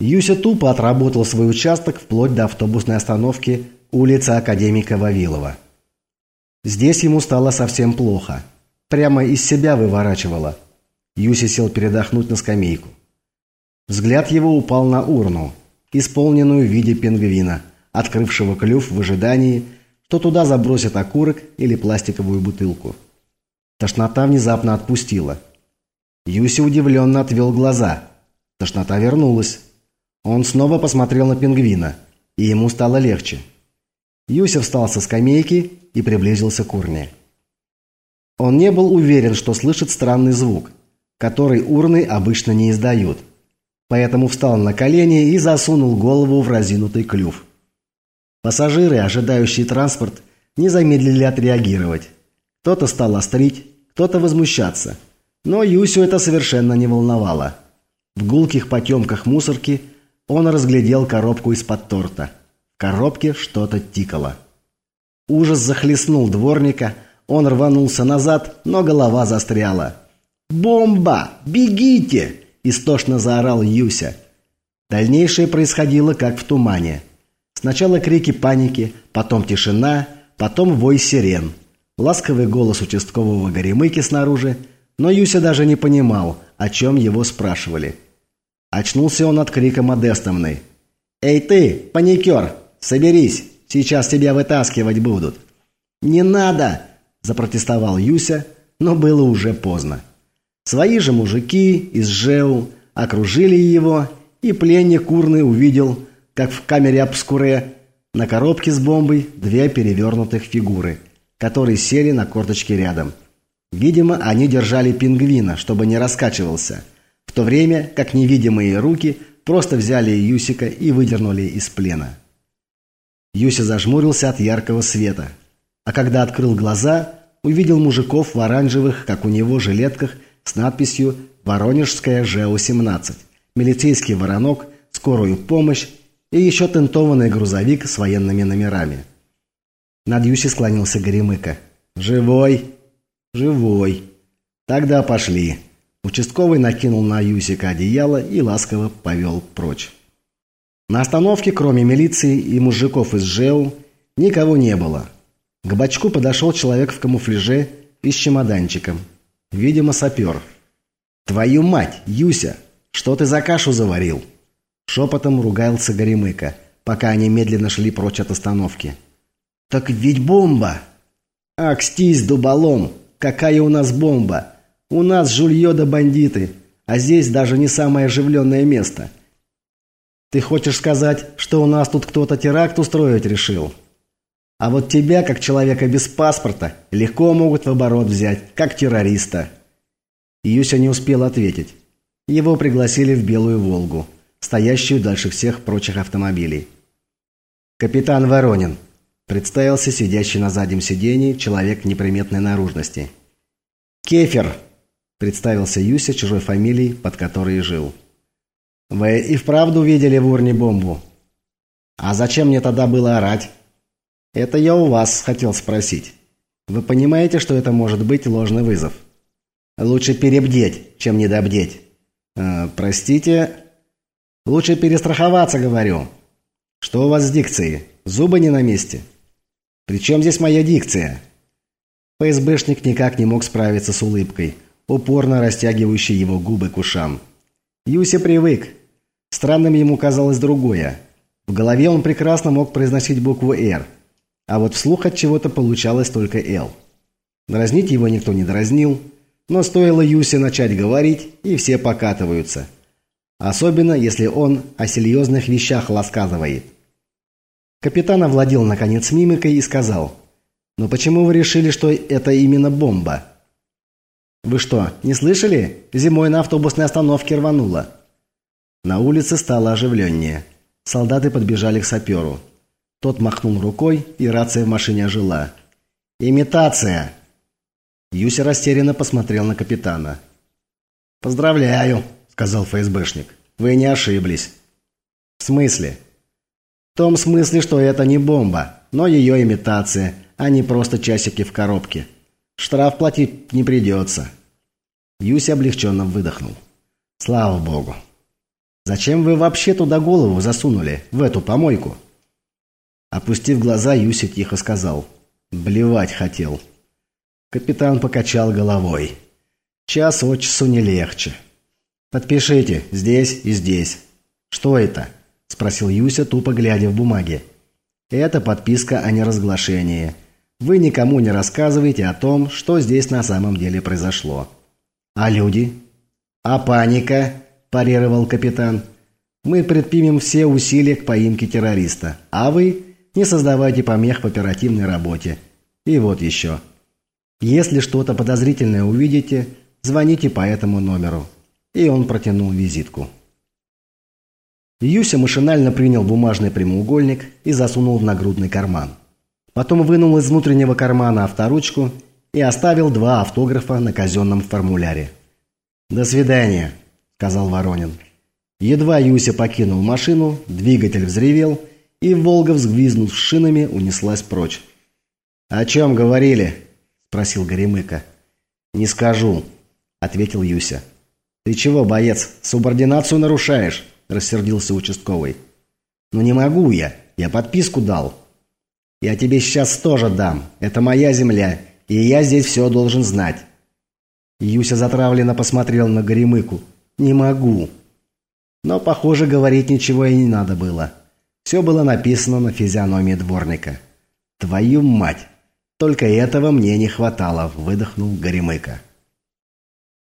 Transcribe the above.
Юся тупо отработал свой участок вплоть до автобусной остановки улицы Академика Вавилова. Здесь ему стало совсем плохо. Прямо из себя выворачивало. Юся сел передохнуть на скамейку. Взгляд его упал на урну, исполненную в виде пингвина, открывшего клюв в ожидании, что туда забросят окурок или пластиковую бутылку. Тошнота внезапно отпустила. Юся удивленно отвел глаза. Тошнота вернулась. Он снова посмотрел на пингвина, и ему стало легче. Юся встал со скамейки и приблизился к урне. Он не был уверен, что слышит странный звук, который урны обычно не издают. Поэтому встал на колени и засунул голову в разинутый клюв. Пассажиры, ожидающие транспорт, не замедлили отреагировать. Кто-то стал острить, кто-то возмущаться. Но Юсю это совершенно не волновало. В гулких потемках мусорки он разглядел коробку из-под торта. В коробке что-то тикало. Ужас захлестнул дворника, он рванулся назад, но голова застряла. «Бомба! Бегите!» – истошно заорал Юся. Дальнейшее происходило как в тумане. Сначала крики паники, потом тишина, потом вой сирен. Ласковый голос участкового горемыки снаружи, но Юся даже не понимал, о чем его спрашивали. Очнулся он от крика Модестовны. «Эй ты, паникер, соберись, сейчас тебя вытаскивать будут». «Не надо!» – запротестовал Юся, но было уже поздно. Свои же мужики из ЖЭУ окружили его, и пленник Курный увидел, как в камере обскуре на коробке с бомбой две перевернутых фигуры, которые сели на корточки рядом. Видимо, они держали пингвина, чтобы не раскачивался – то время как невидимые руки просто взяли Юсика и выдернули из плена. Юся зажмурился от яркого света, а когда открыл глаза, увидел мужиков в оранжевых, как у него, жилетках с надписью «Воронежская ЖЭУ-17», милицейский воронок, скорую помощь и еще тентованный грузовик с военными номерами. Над Юси склонился Горемыка. «Живой? Живой. Тогда пошли». Участковый накинул на Юсика одеяло и ласково повел прочь. На остановке, кроме милиции и мужиков из ЖЭУ, никого не было. К бачку подошел человек в камуфляже и с чемоданчиком. Видимо, сапер. «Твою мать, Юся, что ты за кашу заварил?» Шепотом ругался Горемыка, пока они медленно шли прочь от остановки. «Так ведь бомба!» «Акстись, дуболом! Какая у нас бомба! У нас жулье да бандиты, а здесь даже не самое оживленное место. Ты хочешь сказать, что у нас тут кто-то теракт устроить решил? А вот тебя, как человека без паспорта, легко могут в оборот взять, как террориста». Юся не успел ответить. Его пригласили в Белую Волгу, стоящую дальше всех прочих автомобилей. «Капитан Воронин», – представился сидящий на заднем сидении человек неприметной наружности. «Кефер», Представился Юся чужой фамилией, под которой жил. «Вы и вправду видели в урне бомбу?» «А зачем мне тогда было орать?» «Это я у вас хотел спросить. Вы понимаете, что это может быть ложный вызов?» «Лучше перебдеть, чем недобдеть». «Э, «Простите?» «Лучше перестраховаться, говорю». «Что у вас с дикцией? Зубы не на месте?» «При чем здесь моя дикция?» ФСБшник никак не мог справиться с улыбкой – упорно растягивающий его губы к ушам. Юся привык. Странным ему казалось другое. В голове он прекрасно мог произносить букву «Р», а вот вслух от чего-то получалось только «Л». Дразнить его никто не дразнил, но стоило Юсе начать говорить, и все покатываются. Особенно, если он о серьезных вещах рассказывает. Капитан овладел, наконец, мимикой и сказал, «Но почему вы решили, что это именно бомба?» «Вы что, не слышали? Зимой на автобусной остановке рвануло». На улице стало оживленнее. Солдаты подбежали к саперу. Тот махнул рукой, и рация в машине ожила. «Имитация!» Юся растерянно посмотрел на капитана. «Поздравляю», — сказал ФСБшник. «Вы не ошиблись». «В смысле?» «В том смысле, что это не бомба, но ее имитация, а не просто часики в коробке. Штраф платить не придется». Юся облегченно выдохнул. Слава богу. Зачем вы вообще туда голову засунули, в эту помойку?» Опустив глаза, Юся тихо сказал. «Блевать хотел». Капитан покачал головой. «Час от часу не легче». «Подпишите, здесь и здесь». «Что это?» – спросил Юся, тупо глядя в бумаги. «Это подписка о неразглашении. Вы никому не рассказываете о том, что здесь на самом деле произошло». «А люди?» «А паника?» – парировал капитан. «Мы предпримем все усилия к поимке террориста, а вы не создавайте помех в оперативной работе. И вот еще. Если что-то подозрительное увидите, звоните по этому номеру». И он протянул визитку. Юся машинально принял бумажный прямоугольник и засунул в нагрудный карман. Потом вынул из внутреннего кармана авторучку и оставил два автографа на казенном формуляре. «До свидания», – сказал Воронин. Едва Юся покинул машину, двигатель взревел, и «Волга», взвизнув шинами, унеслась прочь. «О чем говорили?» – спросил Горемыка. «Не скажу», – ответил Юся. «Ты чего, боец, субординацию нарушаешь?» – рассердился участковый. «Ну не могу я, я подписку дал». «Я тебе сейчас тоже дам, это моя земля, и я здесь все должен знать». Юся затравленно посмотрел на Горемыку. «Не могу». Но, похоже, говорить ничего и не надо было. Все было написано на физиономии дворника. «Твою мать! Только этого мне не хватало», – выдохнул Горемыка.